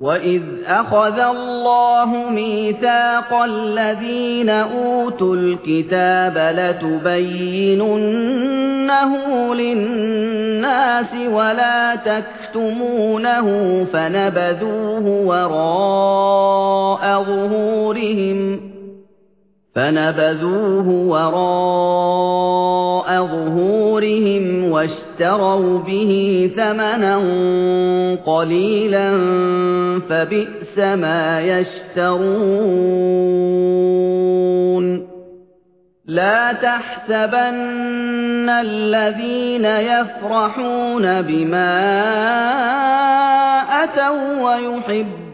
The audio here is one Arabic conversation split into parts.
وَإِذْ أَخَذَ اللَّهُ مِيثَاقَ الَّذِينَ أُوتُوا الْكِتَابَ لَتُبَيِّنُنَّهُ لِلنَّاسِ وَلَا تَكْتُمُونَهُ فَنَبَذُوهُ وَرَاءَ ظُهُورِهِمْ فَنَبَذُوهُ وَرَاءَ ظُهُورِهِمْ وَاشْتَرَوْا بِهِ ثَمَنًا قَلِيلًا فَبِئْسَ مَا يَشْتَرُونَ. لَا تَحْسَبَنَّ الَّذِينَ يَفْرَحُونَ بِمَا أَتَوا وَّيُحِبُّونَ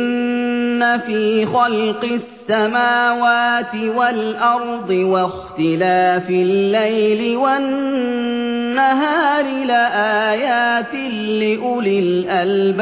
فِي خَلْقِ السَّمَاوَاتِ وَالْأَرْضِ وَاخْتِلَافِ اللَّيْلِ وَالنَّهَارِ لَآيَاتٍ لِّأُولِي الْأَلْبَابِ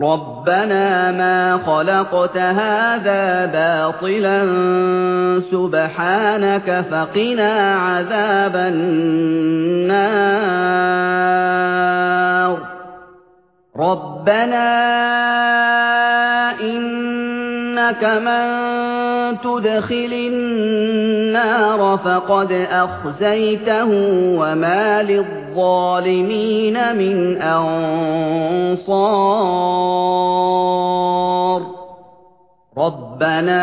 رَبَّنَا مَا خَلَقْتَ هَٰذَا بَاطِلًا سُبْحَانَكَ فَقِنَا عَذَابَ النَّارِ رَبَّنَا إِنَّكَ مَن تُدْخِلِ النَّارَ فَقَدْ أَخْزَيْتَهُ وَمَا لِلظَّالِمِينَ مِنْ أَنصَارٍ. رَبَّنَا